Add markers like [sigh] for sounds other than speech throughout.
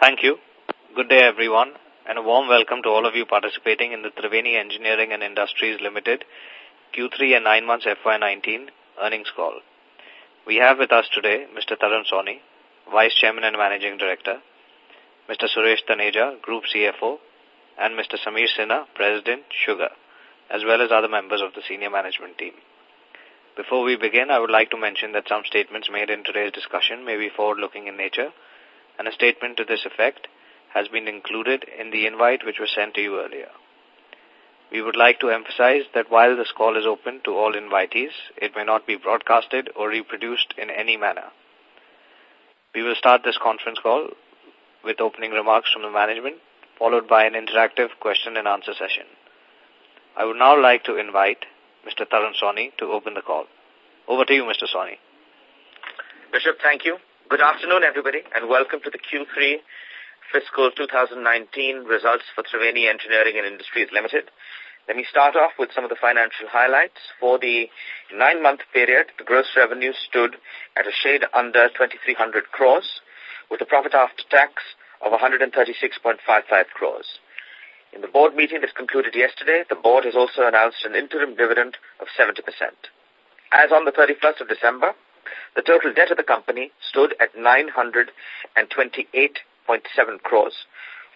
Thank you. Good day, everyone, and a warm welcome to all of you participating in the Triveni Engineering and Industries Limited Q3 and 9 months FY19 earnings call. We have with us today Mr. Tarun Sawhney, Vice Chairman and Managing Director, Mr. Suresh Taneja, Group CFO, and Mr. Samir Sinha, President, Sugar, as well as other members of the senior management team. Before we begin, I would like to mention that some statements made in today's discussion may be forward-looking in nature, and a statement to this effect has been included in the invite which was sent to you earlier. We would like to emphasize that while this call is open to all invitees, it may not be broadcasted or reproduced in any manner. We will start this conference call with opening remarks from the management, followed by an interactive question and answer session. I would now like to invite Mr. Tarun Sawhney to open the call. Over to you, Mr. Sawhney. Bishop, thank you. Good afternoon, everybody, and welcome to the Q3 fiscal 2019 results for Triveni Engineering and Industries Limited. Let me start off with some of the financial highlights. For the nine-month period, the gross revenue stood at a shade under 2,300 crores, with a profit after tax of 136.55 crores. In the board meeting that concluded yesterday, the board has also announced an interim dividend of 70%. As on the 31st of December, the total debt of the company stood at 928.7 crores,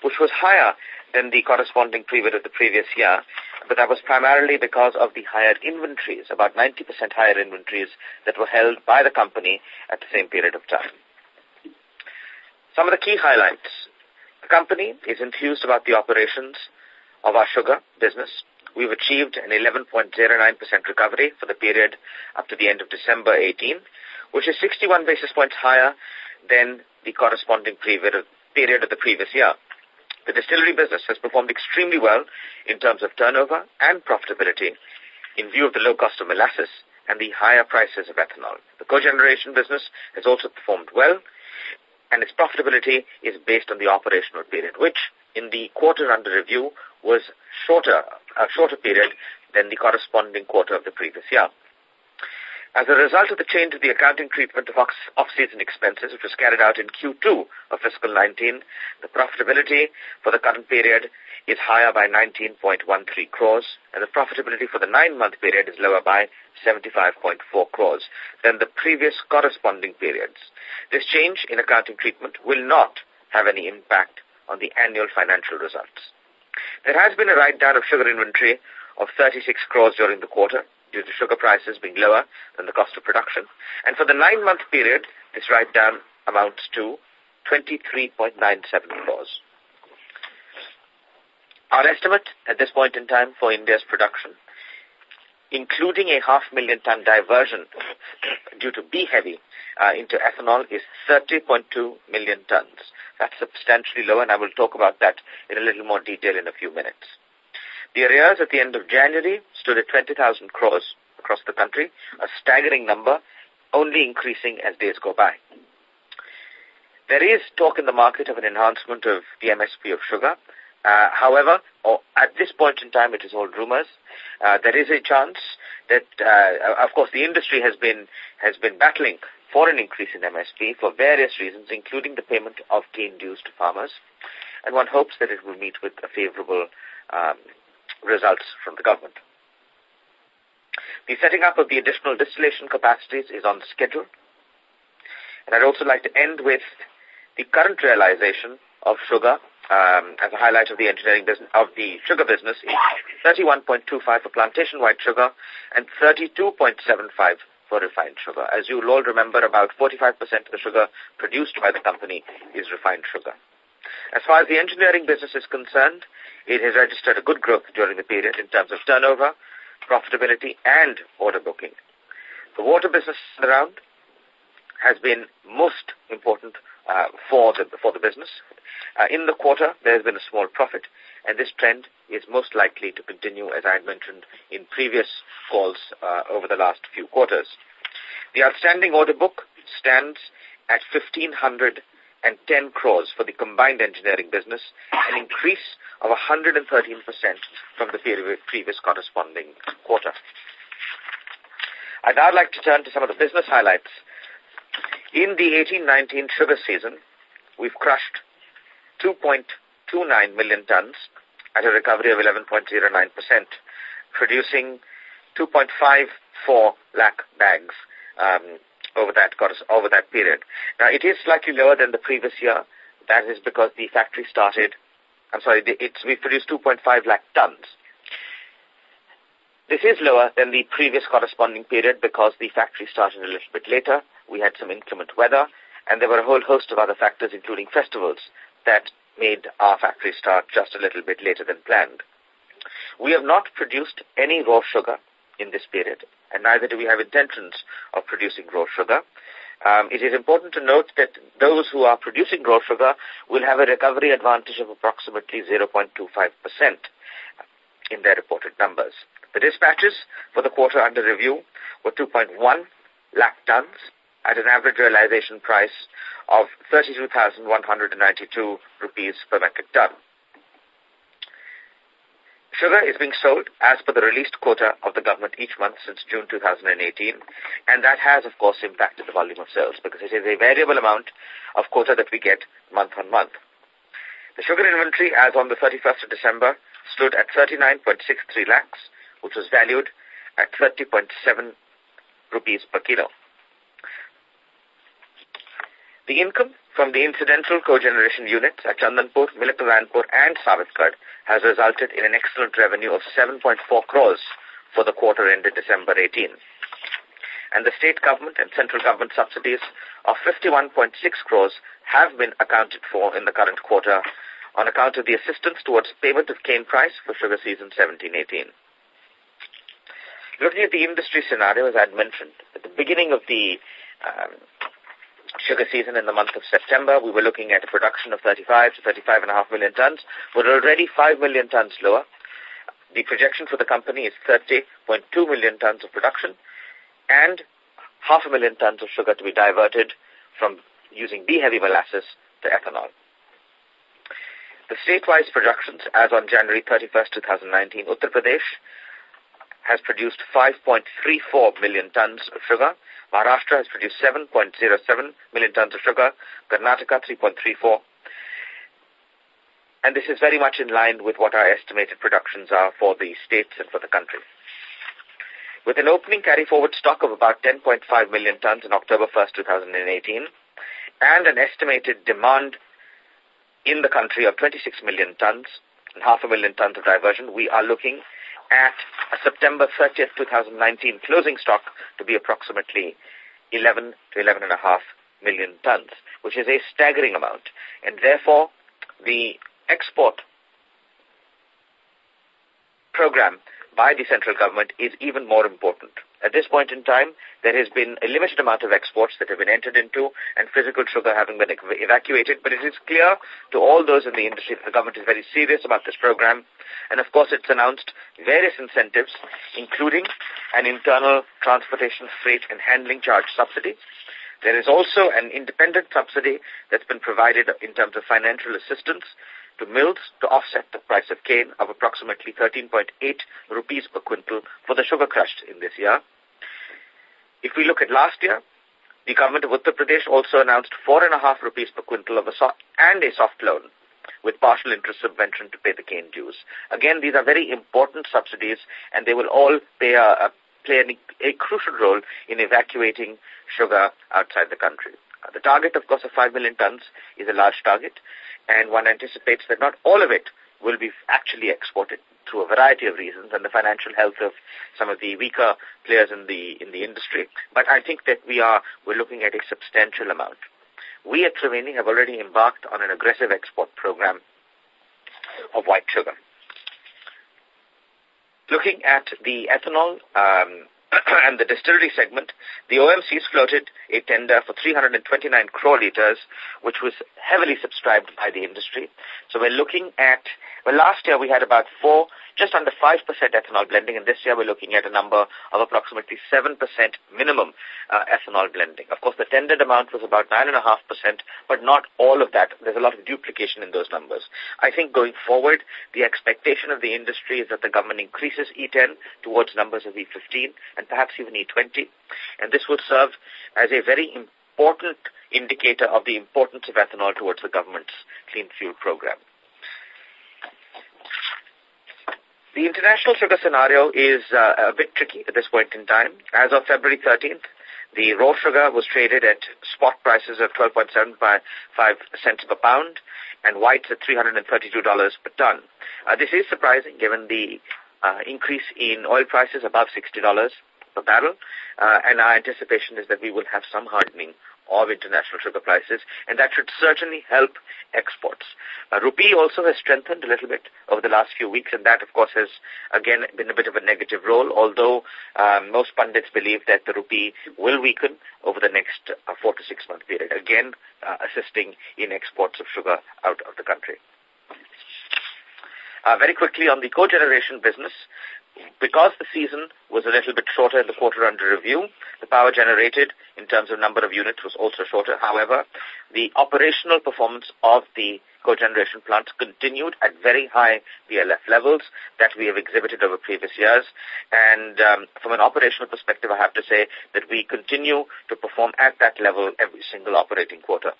which was higher than the corresponding period of the previous year, but that was primarily because of the higher inventories, about 90% higher inventories that were held by the company at the same period of time. Some of the key highlights. The company is enthused about the operations of our sugar business. We've achieved an 11.09% recovery for the period up to the end of December 18, which is 61 basis points higher than the corresponding period of the previous year. The distillery business has performed extremely well in terms of turnover and profitability in view of the low cost of molasses and the higher prices of ethanol. The cogeneration business has also performed well, and its profitability is based on the operational period, which in the quarter under review was shorter, a shorter period than the corresponding quarter of the previous year. As a result of the change of the accounting treatment of off-season expenses, which was carried out in Q2 of fiscal 19, the profitability for the current period is higher by 19.13 crores, and the profitability for the nine-month period is lower by 75.4 crores than the previous corresponding periods. This change in accounting treatment will not have any impact on the annual financial results. There has been a write-down of sugar inventory of 36 crores during the quarter, due to sugar prices being lower than the cost of production. And for the nine-month period, this write-down amounts to 23.97 crores. Our estimate at this point in time for India's production, including a half million ton diversion due to B-heavy uh, into ethanol, is 30.2 million tons. That's substantially lower, and I will talk about that in a little more detail in a few minutes. The arrears at the end of January stood at 20,000 crores across the country, a staggering number, only increasing as days go by. There is talk in the market of an enhancement of the MSP of sugar. Uh, however, or at this point in time, it is all rumors. Uh, there is a chance that, uh, of course, the industry has been has been battling for an increase in MSP for various reasons, including the payment of cane dues to farmers, and one hopes that it will meet with a favorable um, results from the government. The setting up of the additional distillation capacities is on schedule. And I'd also like to end with the current realization of sugar um, as a highlight of the engineering business of the sugar business [coughs] is 31.25 for plantation white sugar and 32.75 for refined sugar. As you'll all remember, about 45% of the sugar produced by the company is refined sugar. As far as the engineering business is concerned, it has registered a good growth during the period in terms of turnover, profitability, and order booking. The water business around has been most important uh, for the for the business. Uh, in the quarter, there has been a small profit, and this trend is most likely to continue, as I had mentioned in previous calls uh, over the last few quarters. The outstanding order book stands at 1,500 and 10 crores for the combined engineering business, an increase of 113% from the previous corresponding quarter. I'd now like to turn to some of the business highlights. In the 18-19 sugar season, we've crushed 2.29 million tons at a recovery of 11.09%, producing 2.54 lakh bags um, over that over that period. Now, it is slightly lower than the previous year. That is because the factory started, I'm sorry, it's, we produced 2.5 lakh tons. This is lower than the previous corresponding period because the factory started a little bit later. We had some inclement weather, and there were a whole host of other factors, including festivals, that made our factory start just a little bit later than planned. We have not produced any raw sugar in this period, and neither do we have intentions of producing raw sugar. Um, it is important to note that those who are producing raw sugar will have a recovery advantage of approximately 0.25% in their reported numbers. The dispatches for the quarter under review were 2.1 lakh tons at an average realization price of 32,192 rupees per metric ton. Sugar is being sold as per the released quota of the government each month since June 2018, and that has, of course, impacted the volume of sales because it is a variable amount of quota that we get month on month. The sugar inventory as on the 31st of December stood at 39.63 lakhs, which was valued at 30.7 rupees per kilo. The income from the incidental cogeneration units at Chandanpur, Milak Narayanpur and Sabitgarh has resulted in an excellent revenue of 7.4 crores for the quarter ended December 18. And the state government and central government subsidies of 51.6 crores have been accounted for in the current quarter on account of the assistance towards payment of cane price for sugar season 17-18. Looking at the industry scenario, as I had mentioned, at the beginning of the um, sugar season in the month of September, we were looking at a production of 35 to 35.5 million tons. We're already 5 million tons lower. The projection for the company is 30.2 million tons of production and half a million tons of sugar to be diverted from using B-heavy molasses to ethanol. The state-wise productions, as on January 31st, 2019, Uttar Pradesh has produced 5.34 million tons of sugar, Maharashtra has produced 7.07 million tons of sugar, Karnataka 3.34. And this is very much in line with what our estimated productions are for the states and for the country. With an opening carry-forward stock of about 10.5 million tons in October 1st, 2018, and an estimated demand in the country of 26 million tons and half a million tons of diversion, we are looking at a September 30th, 2019 closing stock to be approximately 11 to 11.5 million tons, which is a staggering amount. And therefore, the export program by the central government is even more important. At this point in time, there has been a limited amount of exports that have been entered into and physical sugar having been evacuated, but it is clear to all those in the industry that the government is very serious about this program. And of course, it's announced various incentives, including an internal transportation freight and handling charge subsidy. There is also an independent subsidy that's been provided in terms of financial assistance to mills to offset the price of cane of approximately 13.8 rupees per quintal for the sugar crushed in this year. If we look at last year, the government of Uttar Pradesh also announced four and a half rupees per quintal of a soft and a soft loan with partial interest subvention to pay the cane dues. Again, these are very important subsidies and they will all pay a, a play an, a crucial role in evacuating sugar outside the country. Uh, the target, of course, of 5 million tons is a large target, and one anticipates that not all of it will be actually exported through a variety of reasons and the financial health of some of the weaker players in the in the industry. But I think that we are we're looking at a substantial amount. We at Triveni have already embarked on an aggressive export program of white sugar. Looking at the ethanol um, [clears throat] and the distillery segment, the OMCs floated a tender for 329 crore litres, which was heavily subscribed by the industry. So we're looking at, well, last year we had about four just under 5% ethanol blending, and this year we're looking at a number of approximately 7% minimum uh, ethanol blending. Of course, the tendered amount was about 9.5%, but not all of that. There's a lot of duplication in those numbers. I think going forward, the expectation of the industry is that the government increases E10 towards numbers of E15 and perhaps even E20, and this will serve as a very important indicator of the importance of ethanol towards the government's clean fuel program. The international sugar scenario is uh, a bit tricky at this point in time. As of February 13th, the raw sugar was traded at spot prices of 12.75 cents per pound and whites at $332 per ton. Uh, this is surprising given the uh, increase in oil prices above $60 per barrel, uh, and our anticipation is that we will have some hardening of international sugar prices, and that should certainly help exports. Uh, rupee also has strengthened a little bit over the last few weeks, and that, of course, has, again, been a bit of a negative role, although um, most pundits believe that the rupee will weaken over the next uh, four to six month period, again, uh, assisting in exports of sugar out of the country. Uh, very quickly on the cogeneration business, because the season was a little bit shorter in the quarter under review, the power generated in terms of number of units was also shorter. However, the operational performance of the cogeneration plants continued at very high PLF levels that we have exhibited over previous years. And um, from an operational perspective, I have to say that we continue to perform at that level every single operating quarter.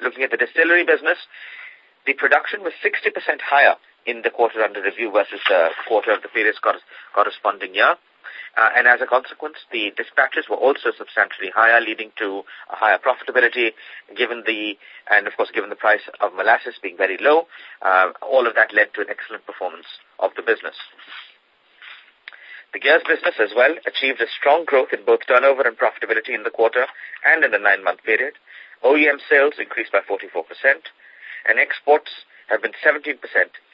Looking at the distillery business, the production was 60% higher in the quarter under review versus the quarter of the previous corresponding year. Uh, and as a consequence, the dispatches were also substantially higher, leading to a higher profitability, given the, and of course, given the price of molasses being very low, uh, all of that led to an excellent performance of the business. The gears business as well achieved a strong growth in both turnover and profitability in the quarter and in the nine-month period. OEM sales increased by 44%, and exports have been 17%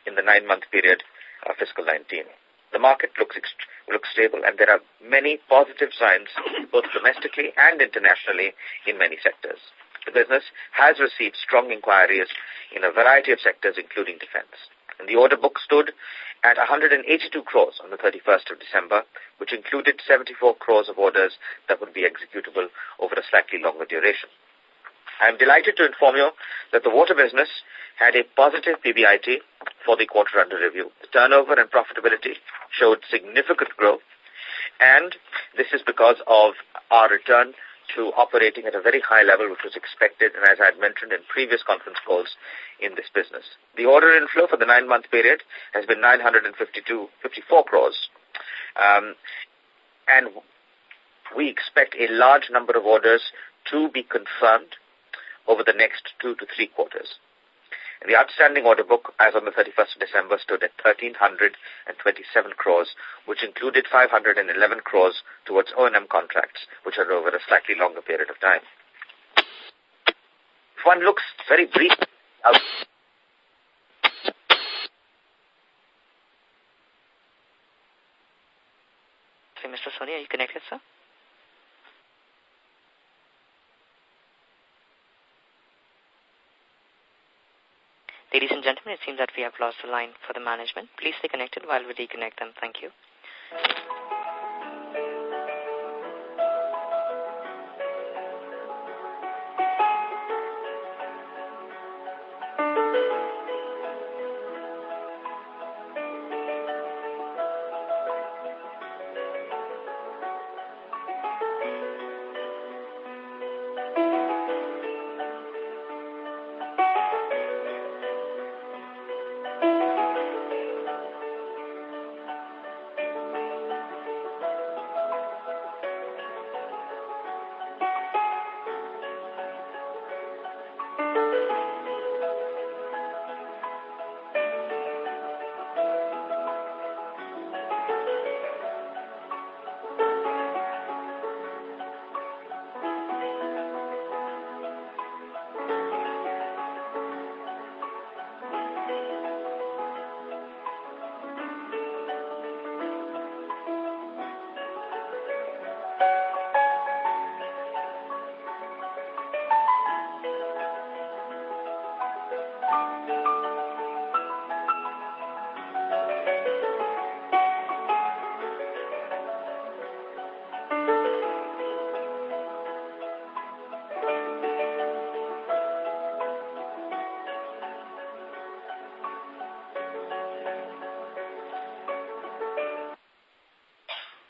in the nine-month period of fiscal 19. The market looks looks stable, and there are many positive signs, both domestically and internationally, in many sectors. The business has received strong inquiries in a variety of sectors, including defense. And the order book stood at 182 crores on the 31st of December, which included 74 crores of orders that would be executable over a slightly longer duration. I am delighted to inform you that the water business had a positive PBIT for the quarter under review. The turnover and profitability showed significant growth, and this is because of our return to operating at a very high level, which was expected, and as I had mentioned in previous conference calls in this business. The order inflow for the nine-month period has been 952, 54 crores, um, and we expect a large number of orders to be confirmed over the next two to three quarters. The outstanding order book as on the 31st of December stood at 1,327 crores, which included 511 crores towards O&M contracts, which are over a slightly longer period of time. If one looks very brief out Mr. Sawhney, are you connected, sir? Ladies and gentlemen, it seems that we have lost the line for the management. Please stay connected while we reconnect them. Thank you.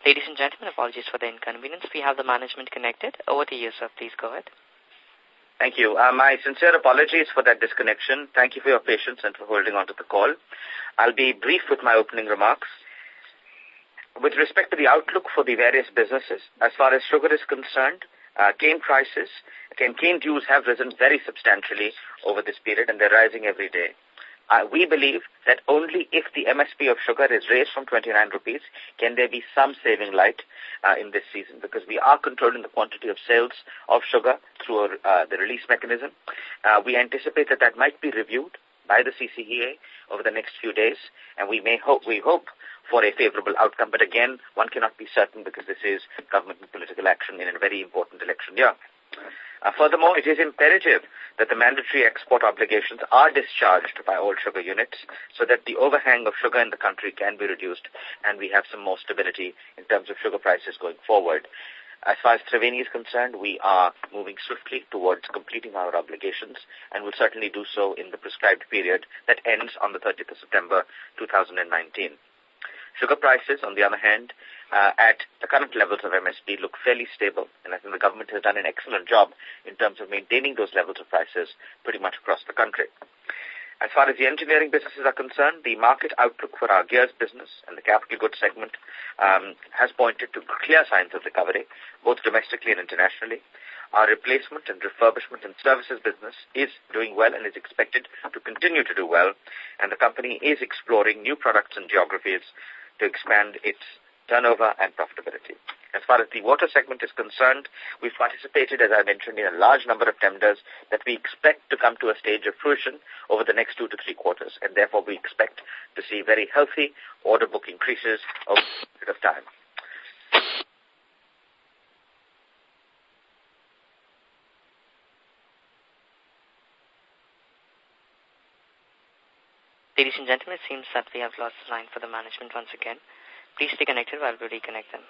Ladies and gentlemen, apologies for the inconvenience. We have the management connected. Over to you, sir. Please go ahead. Thank you. Uh, my sincere apologies for that disconnection. Thank you for your patience and for holding on to the call. I'll be brief with my opening remarks. With respect to the outlook for the various businesses, as far as sugar is concerned, uh, cane prices, cane, cane dues have risen very substantially over this period and they're rising every day. Uh, we believe that only if the MSP of sugar is raised from 29 rupees can there be some saving light uh, in this season because we are controlling the quantity of sales of sugar through uh, the release mechanism. Uh, we anticipate that that might be reviewed by the CCEA over the next few days and we may hope, we hope for a favorable outcome. But again, one cannot be certain because this is government and political action in a very important election year. Uh, furthermore, it is imperative that the mandatory export obligations are discharged by all sugar units so that the overhang of sugar in the country can be reduced and we have some more stability in terms of sugar prices going forward. As far as Triveni is concerned, we are moving swiftly towards completing our obligations and will certainly do so in the prescribed period that ends on the 30th of September 2019. Sugar prices, on the other hand, uh, at the current levels of MSP look fairly stable, and I think the government has done an excellent job in terms of maintaining those levels of prices pretty much across the country. As far as the engineering businesses are concerned, the market outlook for our gears business and the capital goods segment um, has pointed to clear signs of recovery, both domestically and internationally. Our replacement and refurbishment and services business is doing well and is expected to continue to do well, and the company is exploring new products and geographies to expand its turnover and profitability. As far as the water segment is concerned, we've participated, as I mentioned, in a large number of tenders that we expect to come to a stage of fruition over the next two to three quarters, and therefore we expect to see very healthy order book increases over a period of time. Ladies and gentlemen, it seems that we have lost the line for the management once again. Please stay connected while we reconnect them.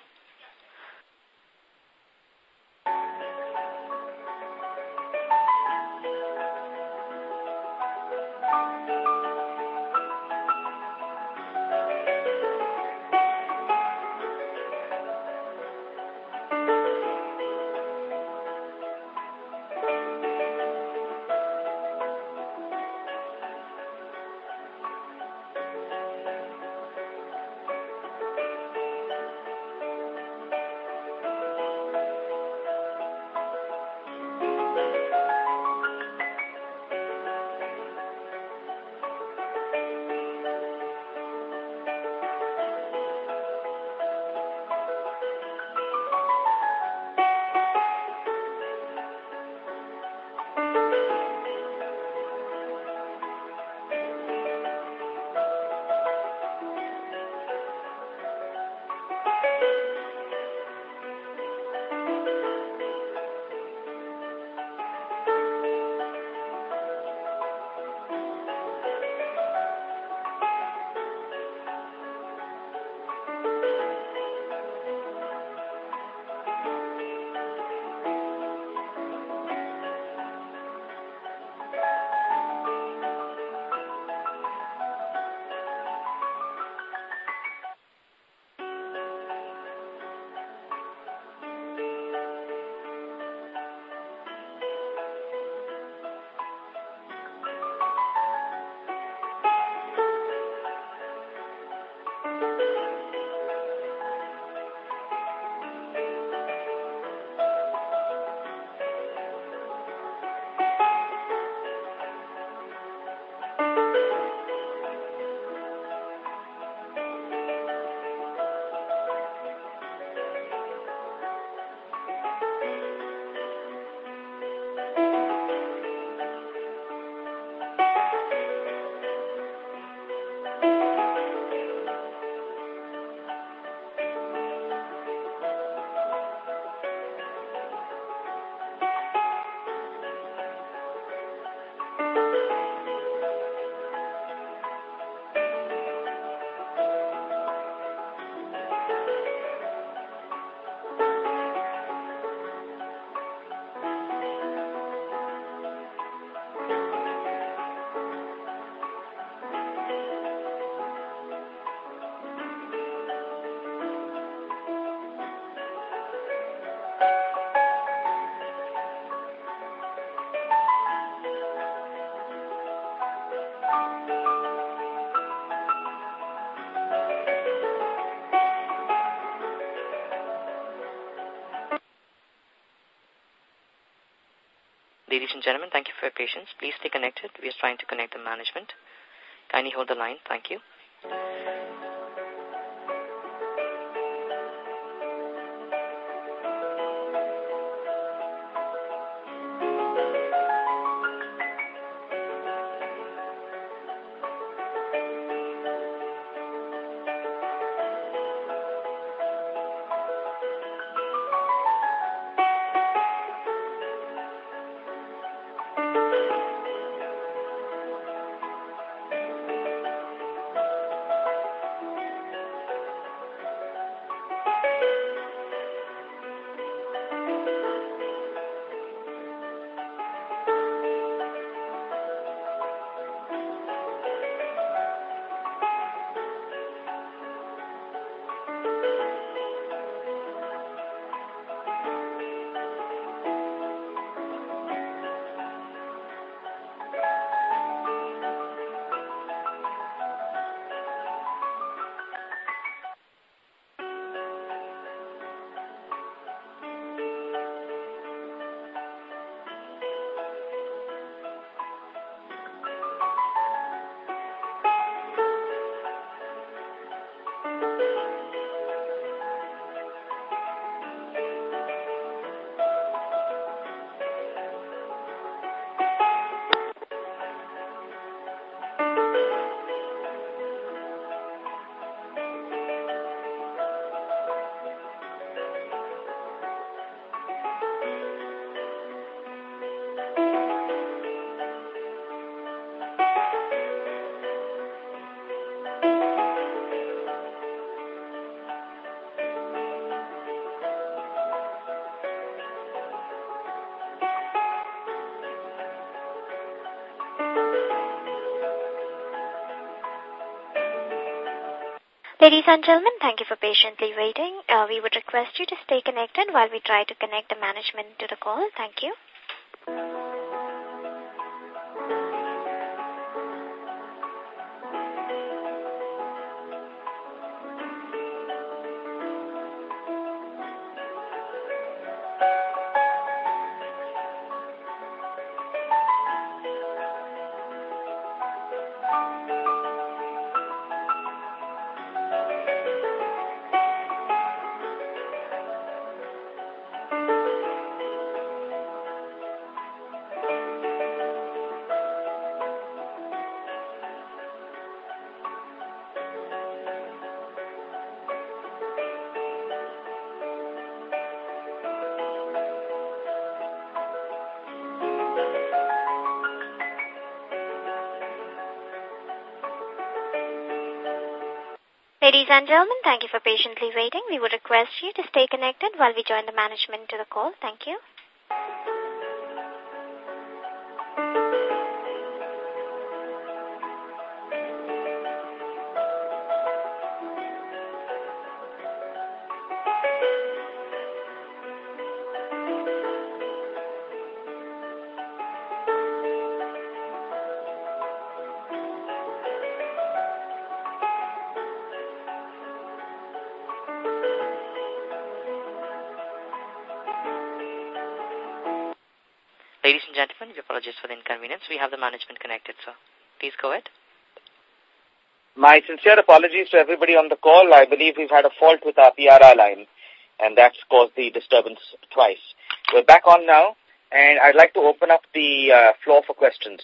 Gentlemen, thank you for your patience. Please stay connected. We are trying to connect the management. Kindly hold the line. Thank you. Ladies and gentlemen, thank you for patiently waiting. Uh, we would request you to stay connected while we try to connect the management to the call. Thank you. Ladies and gentlemen, thank you for patiently waiting. We would request you to stay connected while we join the management to the call. Thank you. We for the inconvenience. We have the management connected, sir. Please go ahead. My sincere apologies to everybody on the call. I believe we've had a fault with our PRR line, and that's caused the disturbance twice. We're back on now, and I'd like to open up the uh, floor for questions.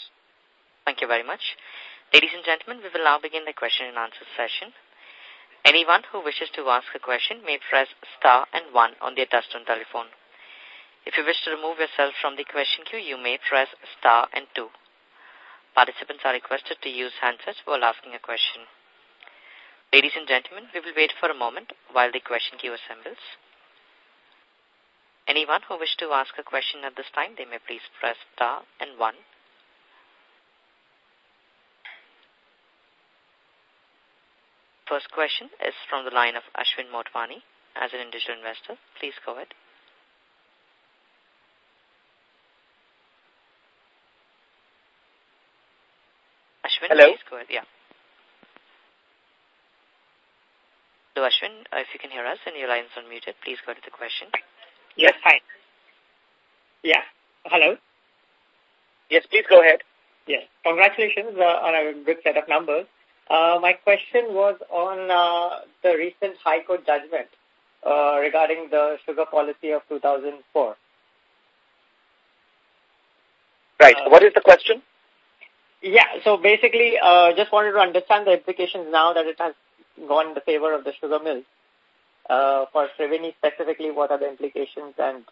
Thank you very much. Ladies and gentlemen, we will now begin the question and answer session. Anyone who wishes to ask a question may press star and one on their touchtone telephone. If you wish to remove yourself from the question queue, you may press star and two. Participants are requested to use handsets while asking a question. Ladies and gentlemen, we will wait for a moment while the question queue assembles. Anyone who wishes to ask a question at this time, they may please press star and one. First question is from the line of Ashwin Motwani as an individual investor. Please go ahead. Ashwin, Hello? please go ahead. Yeah. So, Ashwin, uh, if you can hear us and your line is unmuted, please go to the question. Yes, hi. Yeah. Hello. Yes, please go ahead. Yes, congratulations uh, on a good set of numbers. Uh, my question was on uh, the recent High Court judgment uh, regarding the sugar policy of 2004. Right. Uh, what is the question? Yeah, so basically, uh, just wanted to understand the implications now that it has gone in the favor of the sugar mills. Uh, for Triveni specifically, what are the implications and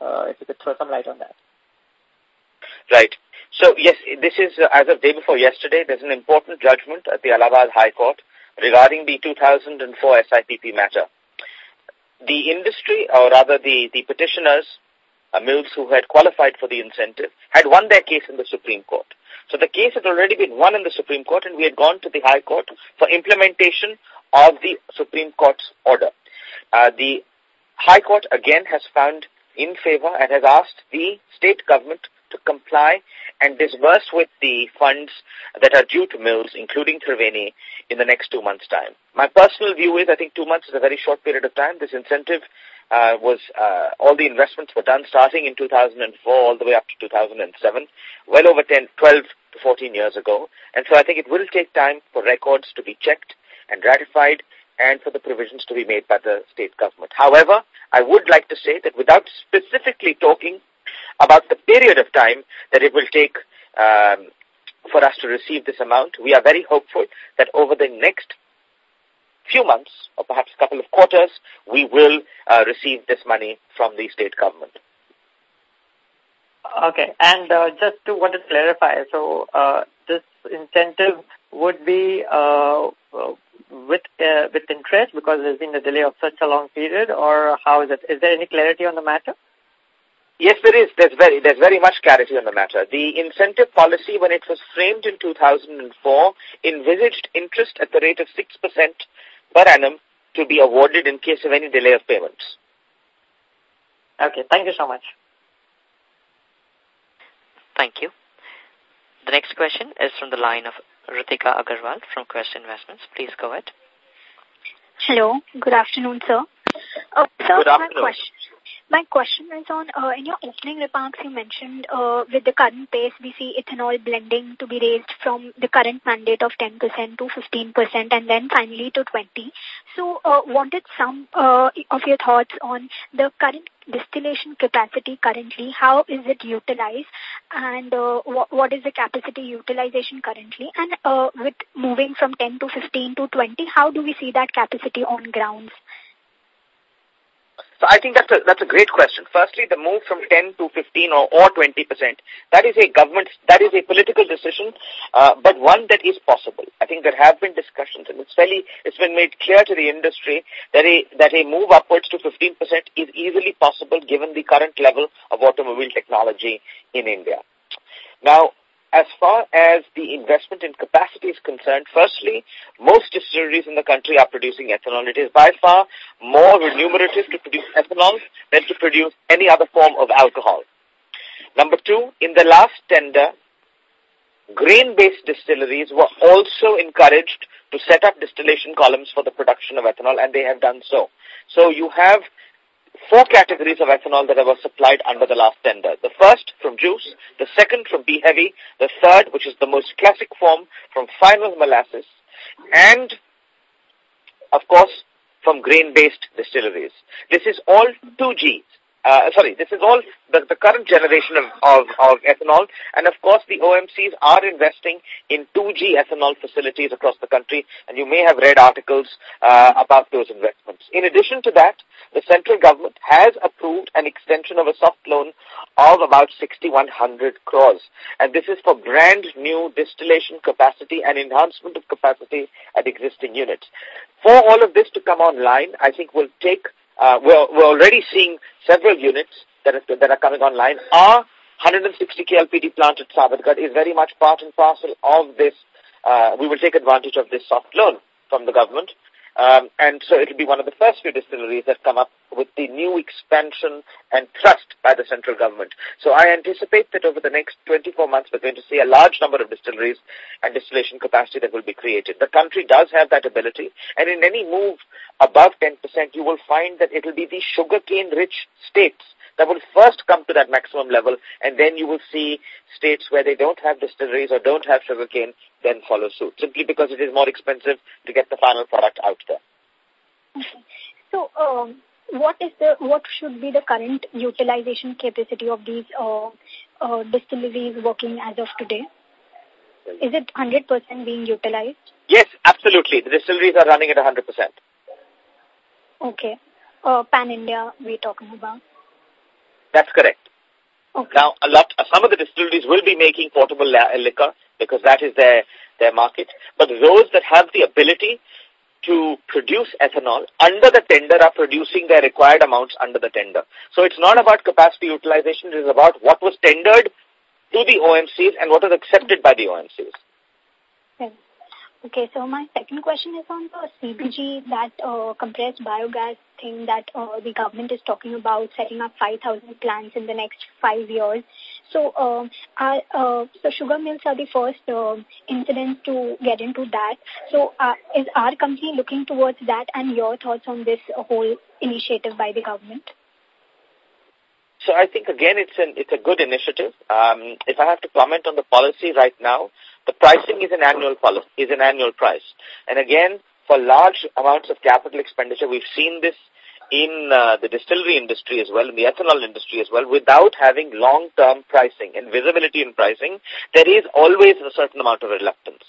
uh, if you could throw some light on that. Right. So, yes, this is, uh, as of day before yesterday, there's an important judgment at the Allahabad High Court regarding the 2004 SIPP matter. The industry, or rather the, the petitioners, uh, mills who had qualified for the incentive, had won their case in the Supreme Court. So the case had already been won in the Supreme Court and we had gone to the High Court for implementation of the Supreme Court's order. Uh, the High Court again has found in favor and has asked the state government to comply and disburse with the funds that are due to mills, including Triveni, in the next two months' time. My personal view is I think two months is a very short period of time. This incentive uh, was, uh, all the investments were done starting in 2004 all the way up to 2007, well over 10, 12 to 14 years ago. And so I think it will take time for records to be checked and ratified and for the provisions to be made by the state government. However, I would like to say that without specifically talking about the period of time that it will take um, for us to receive this amount, we are very hopeful that over the next few months or perhaps a couple of quarters, we will uh, receive this money from the state government. Okay, and uh, just to want to clarify, so uh, this incentive would be with with interest because there's been a delay of such a long period, or how is it? Is there any clarity on the matter? Yes, there is. There's very, there's very much clarity on the matter. The incentive policy, when it was framed in 2004, envisaged interest at the rate of 6% per annum to be awarded in case of any delay of payments. Okay, thank you so much. Thank you. The next question is from the line of Ritika Agarwal from Quest Investments. Please go ahead. Hello. Good afternoon, sir. Oh, sir, Good afternoon. My question, my question is on, uh, in your opening remarks, you mentioned uh, with the current pace, we see ethanol blending to be raised from the current mandate of 10% to 15% and then finally to 20 So, uh, wanted some uh, of your thoughts on the current distillation capacity currently, how is it utilized? And uh, wh what is the capacity utilization currently? And uh, with moving from 10 to 15 to 20, how do we see that capacity on grounds? So I think that's a, that's a great question. Firstly, the move from 10 to 15 or, or 20%, that is a government, that is a political decision, uh, but one that is possible. I think there have been discussions and it's fairly, it's been made clear to the industry that a, that a move upwards to 15% is easily possible given the current level of automobile technology in India. Now, as far as the investment in capacity is concerned, firstly, most distilleries in the country are producing ethanol. It is by far more remunerative to produce ethanol than to produce any other form of alcohol. Number two, in the last tender, grain-based distilleries were also encouraged to set up distillation columns for the production of ethanol, and they have done so. So you have four categories of ethanol that were supplied under the last tender. The first from juice, the second from B-heavy, the third, which is the most classic form, from final molasses, and, of course, from grain-based distilleries. This is all 2Gs uh, sorry, this is all the, the current generation of, of, of ethanol. And of course, the OMCs are investing in 2G ethanol facilities across the country. And you may have read articles uh, about those investments. In addition to that, the central government has approved an extension of a soft loan of about 6,100 crores. And this is for brand new distillation capacity and enhancement of capacity at existing units. For all of this to come online, I think will take uh, we're, we're already seeing several units that are, that are coming online. Our 160 KLPD plant at Sabitgarh is very much part and parcel of this. Uh, we will take advantage of this soft loan from the government. Um, and so it will be one of the first few distilleries that come up with the new expansion and trust by the central government. So I anticipate that over the next 24 months, we're going to see a large number of distilleries and distillation capacity that will be created. The country does have that ability, and in any move above 10%, you will find that it will be the sugarcane-rich states that will first come to that maximum level, and then you will see states where they don't have distilleries or don't have sugarcane then follow suit, simply because it is more expensive to get the final product out there. Okay. So, um, what is the what should be the current utilization capacity of these uh, uh, distilleries working as of today? Is it 100% being utilized? Yes, absolutely. The distilleries are running at 100%. Okay. Uh, Pan-India we're talking about. That's correct. Okay. Now, a lot, uh, some of the distilleries will be making portable liquor because that is their, their market. But those that have the ability to produce ethanol under the tender are producing their required amounts under the tender. So it's not about capacity utilization, it is about what was tendered to the OMCs and what was accepted by the OMCs. Okay, so my second question is on the CBG, that uh, compressed biogas thing that uh, the government is talking about setting up 5,000 plants in the next five years. So, uh, our, uh, so sugar mills are the first uh, incidents to get into that. So, uh, is our company looking towards that and your thoughts on this whole initiative by the government? So I think again it's an it's a good initiative. Um, if I have to comment on the policy right now, the pricing is an annual policy is an annual price, and again for large amounts of capital expenditure, we've seen this in uh, the distillery industry as well, in the ethanol industry as well, without having long-term pricing and visibility in pricing, there is always a certain amount of reluctance.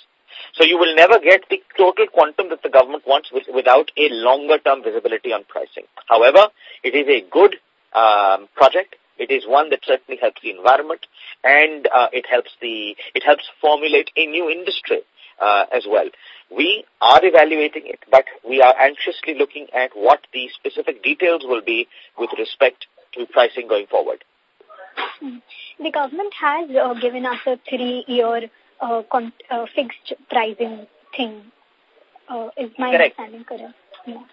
So you will never get the total quantum that the government wants with, without a longer-term visibility on pricing. However, it is a good um, project. It is one that certainly helps the environment and uh, it helps the it helps formulate a new industry uh, as well. We are evaluating it, but we are anxiously looking at what the specific details will be with respect to pricing going forward. Hmm. The government has uh, given us a three-year uh, uh, fixed pricing thing. Uh, is my correct. understanding correct? Yeah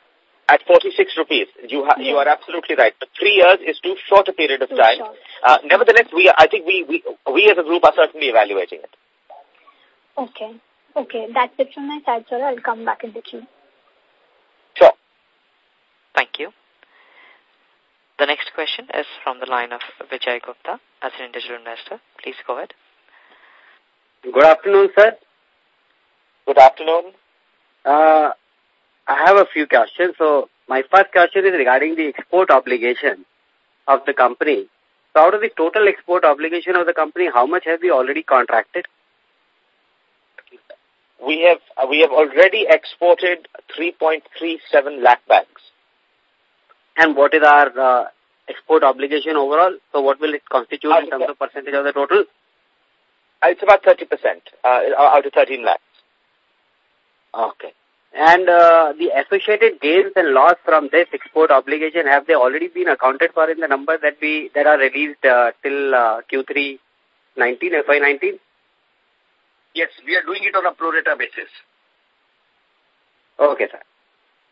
at 46 rupees. You, ha you are absolutely right. But three years is too short a period of too time. Uh, nevertheless, we I think we, we, we as a group are certainly evaluating it. Okay. Okay. That's it from my side, sir. I'll come back in the queue. Sure. Thank you. The next question is from the line of Vijay Gupta as an individual investor. Please go ahead. Good afternoon, sir. Good afternoon. Uh, I have a few questions. So my first question is regarding the export obligation of the company. So out of the total export obligation of the company, how much have we already contracted? We have uh, we have already exported 3.37 lakh bags. And what is our uh, export obligation overall? So what will it constitute in terms of percentage of the total? Uh, it's about 30% uh, out of 13 lakhs. Okay. And uh, the associated gains and loss from this export obligation, have they already been accounted for in the numbers that we that are released uh, till uh, Q3 19, FY 19? Yes, we are doing it on a pro rata basis. Okay, sir.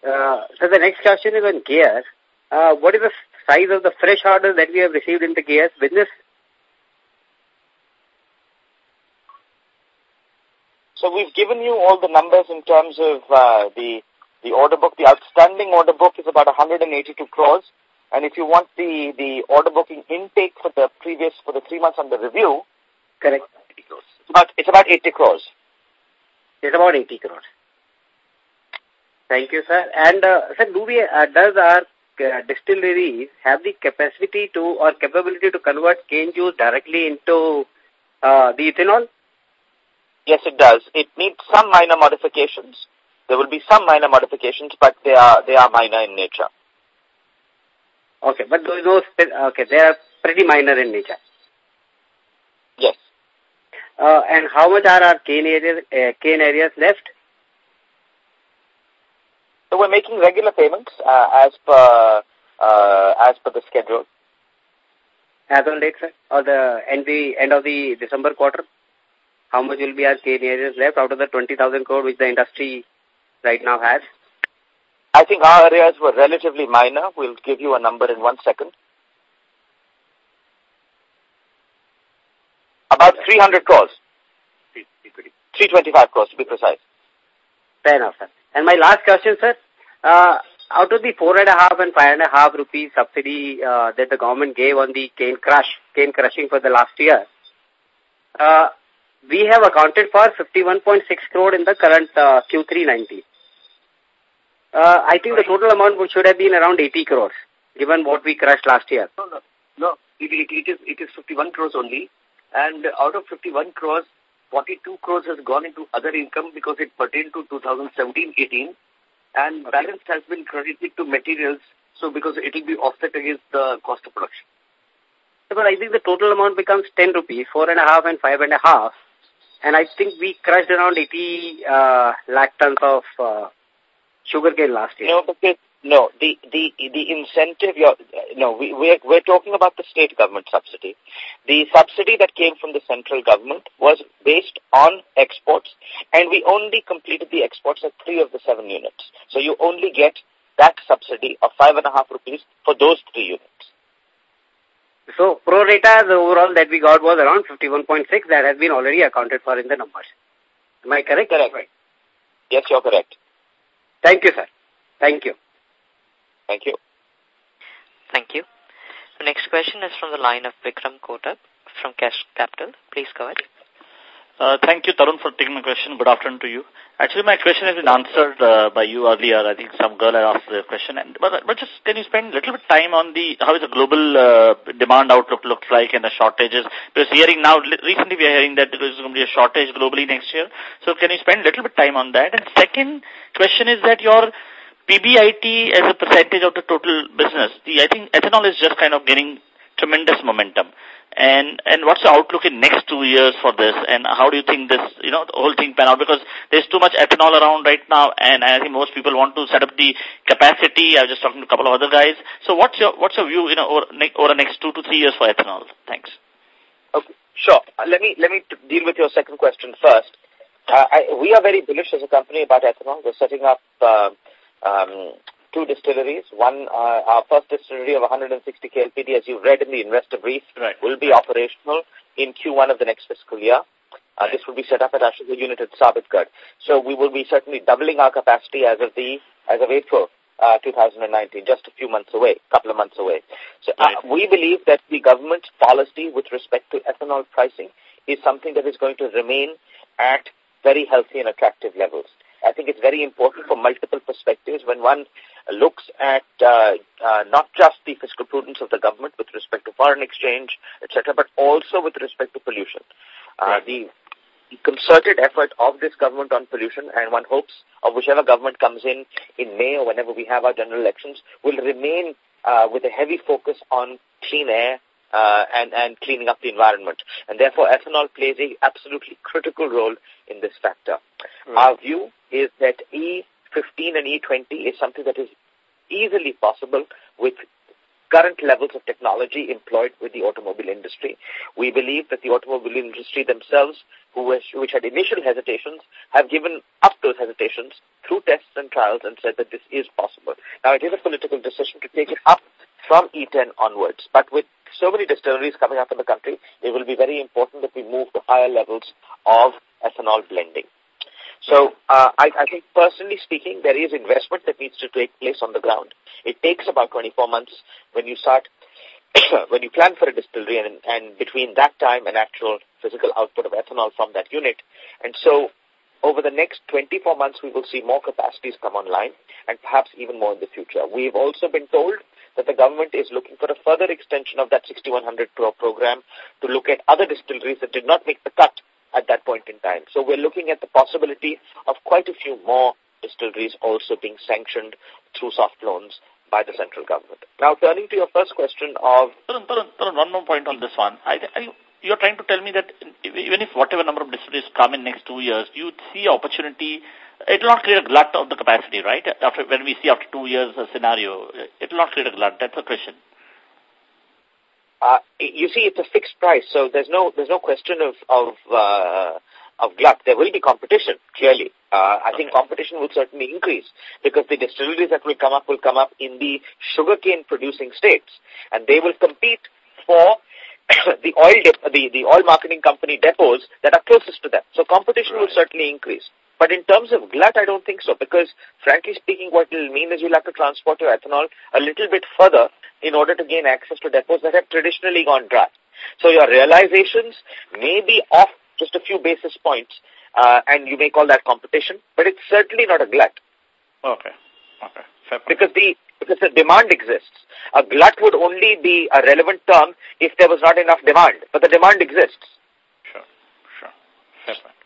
Uh, so the next question is on gears. Uh, what is the size of the fresh orders that we have received in the gears business? So we've given you all the numbers in terms of uh, the the order book. The outstanding order book is about 182 crores. And if you want the, the order booking intake for the previous, for the three months under review, correct. It's about, it's about 80 crores. It's about 80 crores. Thank you, sir. And, uh, sir, do we, uh, does our uh, distilleries have the capacity to or capability to convert cane juice directly into uh, the ethanol? Yes, it does. It needs some minor modifications. There will be some minor modifications, but they are they are minor in nature. Okay, but those, those okay, they are pretty minor in nature. Yes. Uh, and how much are our cane arrears uh, cane arrears left? So we're making regular payments uh, as per uh, as per the schedule. As on date, sir, or the end the end of the December quarter how much will be our cane arrears left out of the 20,000 crore which the industry right now has? I think our arrears were relatively minor. We'll give you a number in one second. About 300 crores. 325 crores to be precise. Fair enough, sir. And my last question, sir. Uh, out of the four and a half and five and a half rupees subsidy uh, that the government gave on the cane crush, cane crushing for the last year, uh, we have accounted for 51.6 crore in the current uh, Q3 19. Uh, I think the total amount should have been around 80 crores, given what we crushed last year. No, no, no. It, it, it, is, it is 51 crores only. And out of 51 crores, 42 crores has gone into other income because it pertained to 2017-18 and okay. balance has been credited to materials so because it will be offset against the cost of production. But I think the total amount becomes 10 rupees, four and a half and five and a half. And I think we crushed around 80 uh, lakh tons of uh, sugarcane last year. No, no, the the the incentive. You're, no, we we're, we're talking about the state government subsidy. The subsidy that came from the central government was based on exports, and we only completed the exports at three of the seven units. So you only get that subsidy of five and a half rupees for those three units. So pro rata, the overall that we got was around 51.6. That has been already accounted for in the numbers. Am I correct? Correct. Right. Yes, you're correct. Thank you, sir. Thank you. Thank you. Thank you. The next question is from the line of Vikram Kotak from Cash Capital. Please go ahead. Uh, thank you, Tarun, for taking my question. Good afternoon to you. Actually, my question has been answered uh, by you earlier. I think some girl had asked the question. And, but, but just can you spend a little bit time on the how is the global uh, demand outlook looks like and the shortages? Because hearing now, recently we are hearing that there is going to be a shortage globally next year. So can you spend a little bit time on that? And second question is that your PBIT as a percentage of the total business, the, I think ethanol is just kind of gaining tremendous momentum. And and what's the outlook in next two years for this? And how do you think this, you know, the whole thing pan out? Because there's too much ethanol around right now, and I think most people want to set up the capacity. I was just talking to a couple of other guys. So what's your what's your view, you know, over, over the next two to three years for ethanol? Thanks. Okay, sure. Uh, let me let me deal with your second question first. Uh, I, we are very bullish as a company about ethanol. We're setting up. Uh, um, two distilleries. One, uh, our first distillery of 160 KLPD, as you read in the investor brief, right. will be operational in Q1 of the next fiscal year. Uh, right. This will be set up at our sugar unit at Sabitgarh. So we will be certainly doubling our capacity as of the as of April uh, 2019, just a few months away, a couple of months away. So uh, we believe that the government's policy with respect to ethanol pricing is something that is going to remain at very healthy and attractive levels. I think it's very important for multiple perspectives when one looks at uh, uh, not just the fiscal prudence of the government with respect to foreign exchange, etc., but also with respect to pollution. Uh, the concerted effort of this government on pollution and one hopes of whichever government comes in in May or whenever we have our general elections will remain uh, with a heavy focus on clean air, uh, and, and cleaning up the environment. And therefore, ethanol plays a absolutely critical role in this factor. Mm. Our view is that E15 and E20 is something that is easily possible with current levels of technology employed with the automobile industry. We believe that the automobile industry themselves, who was, which had initial hesitations, have given up those hesitations through tests and trials and said that this is possible. Now, it is a political decision to take it up from E10 onwards, but with so many distilleries coming up in the country, it will be very important that we move to higher levels of ethanol blending. So uh, I, I think personally speaking, there is investment that needs to take place on the ground. It takes about 24 months when you start, [coughs] when you plan for a distillery and, and between that time and actual physical output of ethanol from that unit. And so over the next 24 months, we will see more capacities come online and perhaps even more in the future. We've also been told that the government is looking for a further extension of that 6100 crore program to look at other distilleries that did not make the cut at that point in time. So we're looking at the possibility of quite a few more distilleries also being sanctioned through soft loans by the central government. Now, turning to your first question of... One more point on this one. I, I, you're trying to tell me that even if whatever number of distilleries come in next two years, you see opportunity it will not create a glut of the capacity, right? After When we see after two years a scenario, it will not create a glut. That's the question. Uh, you see, it's a fixed price, so there's no there's no question of of uh, of glut. There will be competition, clearly. Uh, I think competition will certainly increase because the distilleries that will come up will come up in the sugarcane producing states, and they will compete for [coughs] the oil the the oil marketing company depots that are closest to them. So competition right. will certainly increase. But in terms of glut, I don't think so because, frankly speaking, what it will mean is you'll have to transport your ethanol a little bit further in order to gain access to depots that have traditionally gone dry. So your realizations may be off just a few basis points, uh, and you may call that competition, but it's certainly not a glut. Okay. Okay. Fair because the because the demand exists. A glut would only be a relevant term if there was not enough demand, but the demand exists. Sure. Sure. Fair point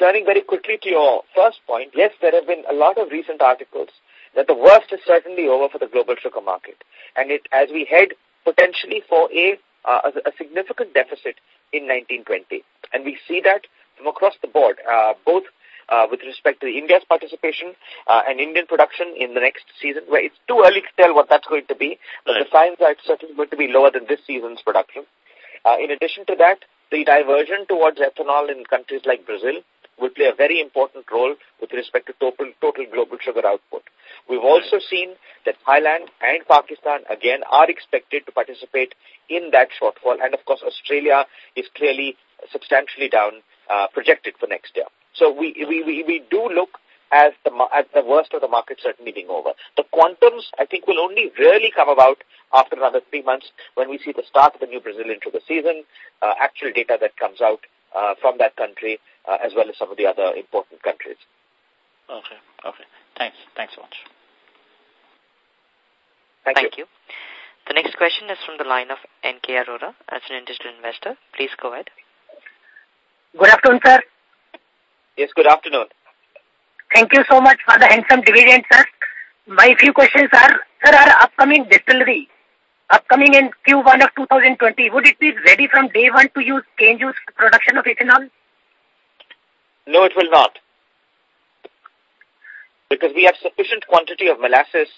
turning very quickly to your first point, yes, there have been a lot of recent articles that the worst is certainly over for the global sugar market. And it, as we head potentially for a, uh, a, significant deficit in 1920. And we see that from across the board, uh, both uh, with respect to India's participation uh, and Indian production in the next season, where it's too early to tell what that's going to be, but right. the signs are it's certainly going to be lower than this season's production. Uh, in addition to that, the diversion towards ethanol in countries like Brazil will play a very important role with respect to total, total global sugar output. We've also seen that Thailand and Pakistan, again, are expected to participate in that shortfall. And, of course, Australia is clearly substantially down, uh, projected for next year. So we, we, we, we do look as the, as the worst of the market certainly being over. The quantums, I think, will only really come about after another three months when we see the start of the new Brazilian sugar season, uh, actual data that comes out uh, from that country, uh, as well as some of the other important countries. Okay. Okay. Thanks. Thanks so much. Thank, Thank you. you. The next question is from the line of N.K. Arora as an individual investor. Please go ahead. Good afternoon, sir. Yes, good afternoon. Thank you so much for the handsome dividend, sir. My few questions are, sir, our upcoming distillery, upcoming in Q1 of 2020, would it be ready from day one to use cane juice production of ethanol? No, it will not. Because we have sufficient quantity of molasses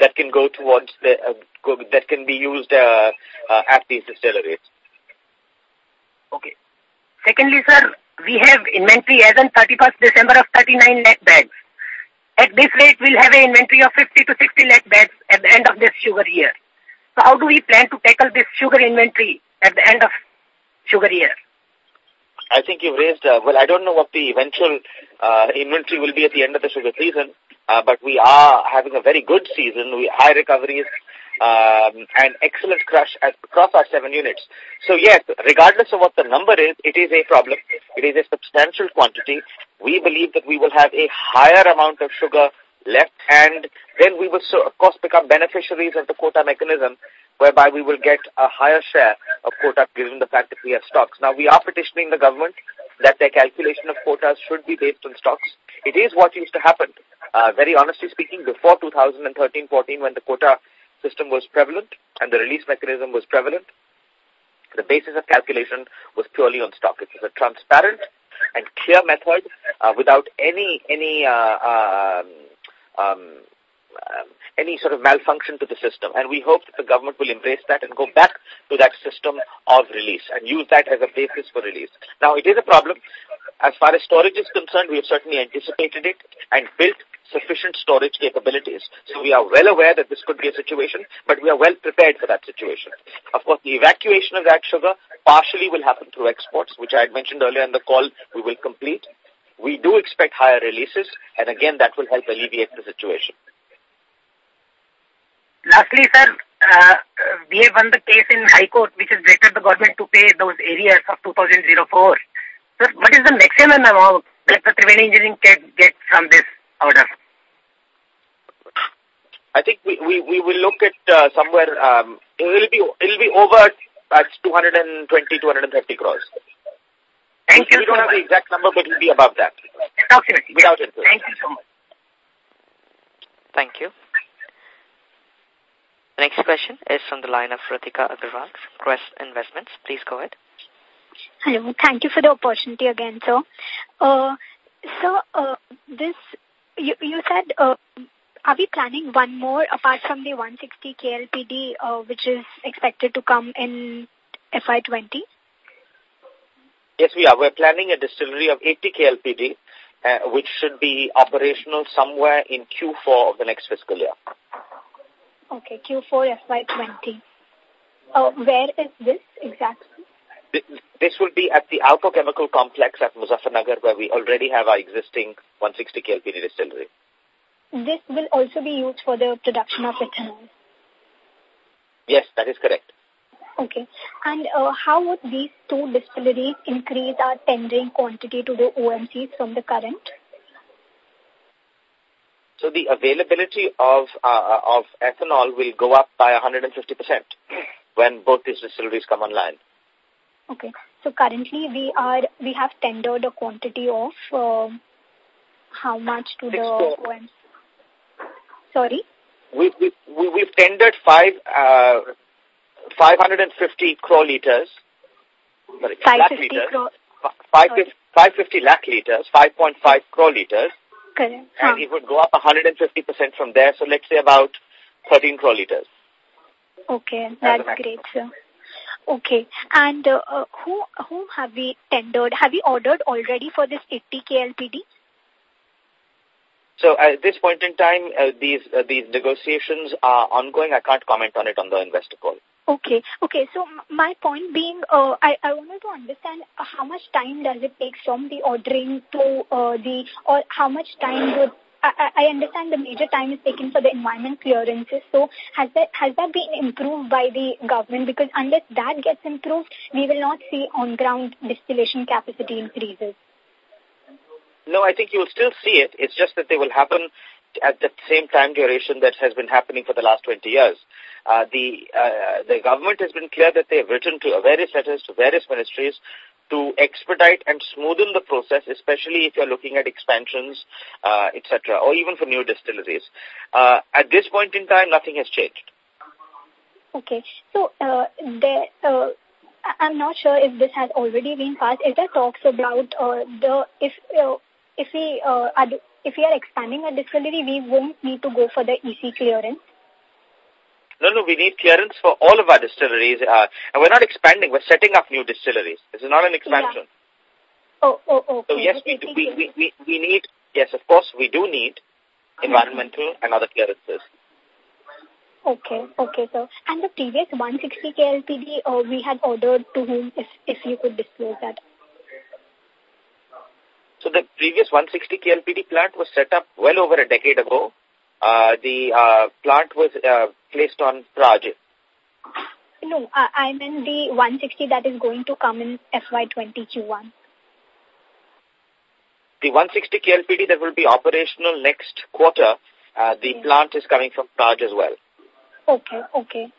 that can go towards the, uh, go, that can be used uh, uh, at these distilleries. Okay. Secondly, sir, we have inventory as on 31st December of 39 lakh bags. At this rate, we'll have an inventory of 50 to 60 lakh bags at the end of this sugar year. So how do we plan to tackle this sugar inventory at the end of sugar year? I think you've raised, uh, well, I don't know what the eventual uh, inventory will be at the end of the sugar season, uh, but we are having a very good season. We high recoveries um, and excellent crush across our seven units. So yes, regardless of what the number is, it is a problem. It is a substantial quantity. We believe that we will have a higher amount of sugar left and then we will so, of course become beneficiaries of the quota mechanism whereby we will get a higher share of quota given the fact that we have stocks. Now we are petitioning the government that their calculation of quotas should be based on stocks. It is what used to happen. Uh, very honestly speaking, before 2013-14 when the quota system was prevalent and the release mechanism was prevalent, the basis of calculation was purely on stock. It was a transparent and clear method uh, without any any uh, um, um, um, any sort of malfunction to the system. And we hope that the government will embrace that and go back to that system of release and use that as a basis for release. Now, it is a problem. As far as storage is concerned, we have certainly anticipated it and built sufficient storage capabilities. So we are well aware that this could be a situation, but we are well prepared for that situation. Of course, the evacuation of that sugar partially will happen through exports, which I had mentioned earlier in the call we will complete. We do expect higher releases, and again, that will help alleviate the situation. Lastly, sir, uh, we have won the case in High Court, which has directed the government to pay those arrears of 2004. Sir, what is the maximum amount that the Triveni Engineering can get from this order? I think we, we, we will look at uh, somewhere, um, it will be, it will be over at 220, 230 crores. Thank we, you We don't so have much. the exact number, but it will be above that. Approximately. Without interest. Thank you so much. Thank you. The next question is from the line of Ritika Agarwal from Quest Investments. Please go ahead. Hello. Thank you for the opportunity again, sir. Uh, so, uh, this, you, you said, uh, are we planning one more apart from the 160 KLPD, uh, which is expected to come in FY20? Yes, we are. We're planning a distillery of 80 KLPD, uh, which should be operational somewhere in Q4 of the next fiscal year. Okay, Q4 FY20. Uh, where is this exactly? This will be at the Alco Chemical Complex at Muzaffarnagar, where we already have our existing 160 KLPD distillery. This will also be used for the production of ethanol. Yes, that is correct. Okay. And uh, how would these two distilleries increase our tendering quantity to the OMCs from the current? So the availability of uh, of ethanol will go up by 150% when both these distilleries come online. Okay. So currently we are we have tendered a quantity of uh, how much to Six the OMC? Sorry? We, we, we, we've tendered five, uh, 550 crore liters. Sorry, 550 liters, crore. 550, 550 lakh liters, 5.5 crore liters. Correct. And huh. it would go up 150% from there. So let's say about 13 crore liters. Okay, that's great, sir. Okay, and uh, uh, who who have we tendered? Have we ordered already for this 80 KLPD? So at this point in time, uh, these uh, these negotiations are ongoing. I can't comment on it on the investor call. Okay. Okay. So my point being, uh, I, I wanted to understand how much time does it take from the ordering to uh, the, or how much time would, I, I understand the major time is taken for the environment clearances. So has that, has that been improved by the government? Because unless that gets improved, we will not see on-ground distillation capacity increases. No, I think you'll still see it. It's just that they will happen at the same time duration that has been happening for the last 20 years. Uh, the uh, the government has been clear that they have written to various letters to various ministries to expedite and smoothen the process, especially if you're looking at expansions, uh, etc., or even for new distilleries. Uh, at this point in time, nothing has changed. Okay. So, uh, there, uh, I'm not sure if this has already been passed. Is there talks about uh, the if uh, if we uh, are if we are expanding a distillery, we won't need to go for the EC clearance? No, no, we need clearance for all of our distilleries. Uh, and we're not expanding, we're setting up new distilleries. This is not an expansion. Yeah. Oh, oh, okay. So yes, we, do, we, we, we, we need, yes, of course, we do need environmental and other clearances. Okay, okay, sir. And the previous 160 KLPD uh, we had ordered to whom, if, if you could disclose that? So the previous 160 KLPD plant was set up well over a decade ago. Uh, the uh, plant was uh, placed on project. No, I, I meant the 160 that is going to come in FY20 Q1. The 160 KLPD that will be operational next quarter, uh, the okay. plant is coming from Praj as well. Okay, okay.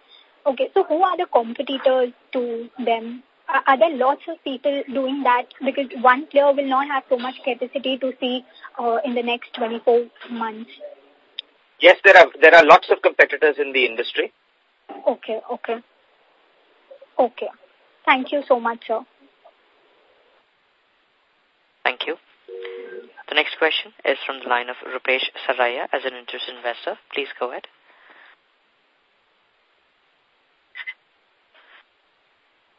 Okay, so who are the competitors to them? Are, are there lots of people doing that? Because one player will not have so much capacity to see uh, in the next 24 months. Yes, there are there are lots of competitors in the industry. Okay, okay. Okay. Thank you so much, sir. Thank you. The next question is from the line of Rupesh Saraya as an interest investor. Please go ahead.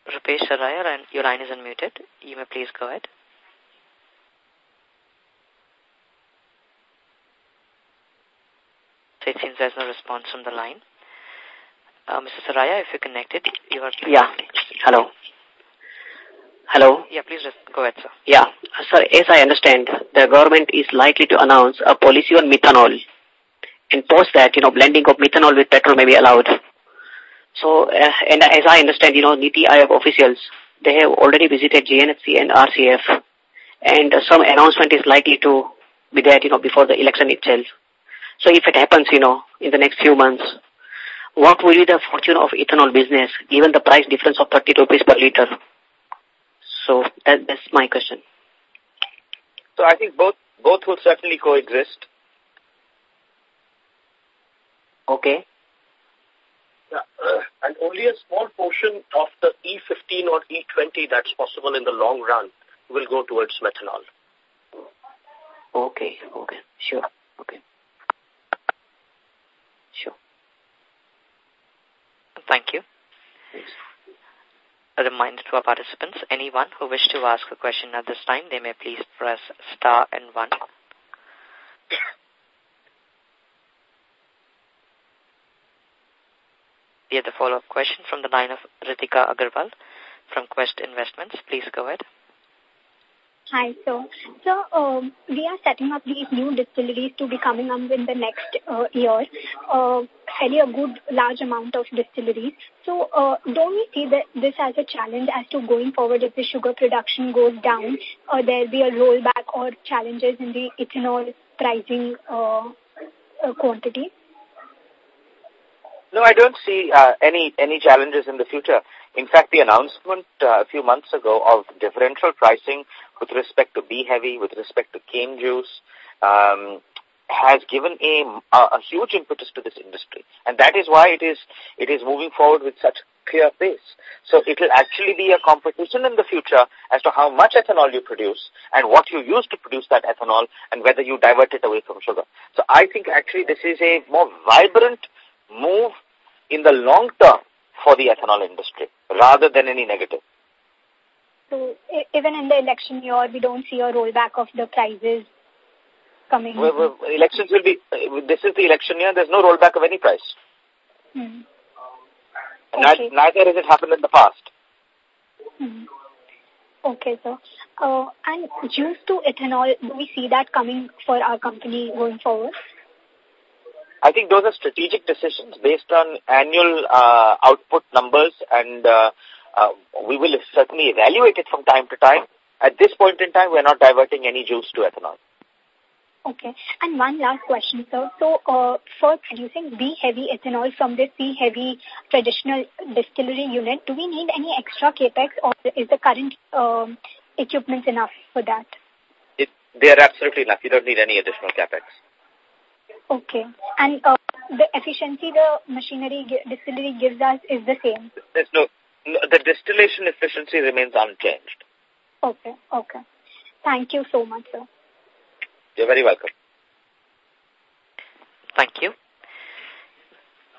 Rupesh Saraya, your line is unmuted. You may please go ahead. So it seems there's no response from the line. Uh, Mr. Saraya, if you're connected, you are... Yeah. Hello. Hello? Yeah, please go ahead, sir. Yeah. Sir, as I understand, the government is likely to announce a policy on methanol. And post that, you know, blending of methanol with petrol may be allowed. So, uh, and as I understand, you know, NITI Aayog officials, they have already visited GNFC and RCF. And uh, some announcement is likely to be there, you know, before the election itself. So if it happens, you know, in the next few months, what will be the fortune of ethanol business given the price difference of 30 rupees per liter? So that, that's my question. So I think both both will certainly coexist. Okay. Yeah, uh, and only a small portion of the E15 or E20 that's possible in the long run will go towards methanol. Okay, okay, sure, okay. Sure. Thank you. A reminder to our participants, anyone who wish to ask a question at this time, they may please press star and one. We have the follow-up question from the line of Ritika Agarwal from Quest Investments. Please go ahead. Hi, so so um, we are setting up these new distilleries to be coming up in the next uh, year. Uh, fairly a good large amount of distilleries. So uh, don't we see that this as a challenge as to going forward if the sugar production goes down or there'll be a rollback or challenges in the ethanol pricing uh, uh, quantity? No, I don't see uh, any any challenges in the future. In fact, the announcement uh, a few months ago of differential pricing with respect to B heavy, with respect to cane juice, um, has given a, a, huge impetus to this industry. And that is why it is, it is moving forward with such clear pace. So it will actually be a competition in the future as to how much ethanol you produce and what you use to produce that ethanol and whether you divert it away from sugar. So I think actually this is a more vibrant move in the long term for the ethanol industry rather than any negative. So even in the election year, we don't see a rollback of the prices coming. Well, well, elections will be, this is the election year, there's no rollback of any price. Hmm. Okay. Neither has it happened in the past. Hmm. Okay, sir. Uh, and juice to ethanol, do we see that coming for our company going forward? I think those are strategic decisions based on annual uh, output numbers and uh, uh, we will certainly evaluate it from time to time. At this point in time, we are not diverting any juice to ethanol. Okay. And one last question, sir. So, uh, for producing B-heavy ethanol from this B-heavy traditional distillery unit, do we need any extra capex or is the current um, equipment enough for that? It, they are absolutely enough. You don't need any additional capex. Okay. And uh, the efficiency the machinery distillery gives us is the same? There's no the distillation efficiency remains unchanged. Okay, okay. Thank you so much, sir. You're very welcome. Thank you.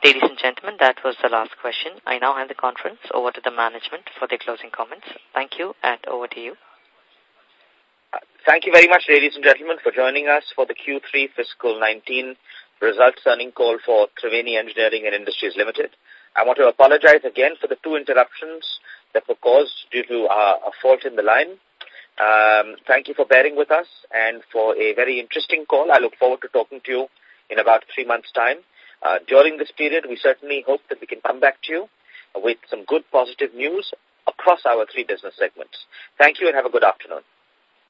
Ladies and gentlemen, that was the last question. I now hand the conference over to the management for their closing comments. Thank you, and over to you. Thank you very much, ladies and gentlemen, for joining us for the Q3 fiscal 19 results earning call for Triveni Engineering and Industries Limited. I want to apologize again for the two interruptions that were caused due to uh, a fault in the line. Um, thank you for bearing with us and for a very interesting call. I look forward to talking to you in about three months' time. Uh, during this period, we certainly hope that we can come back to you with some good positive news across our three business segments. Thank you and have a good afternoon.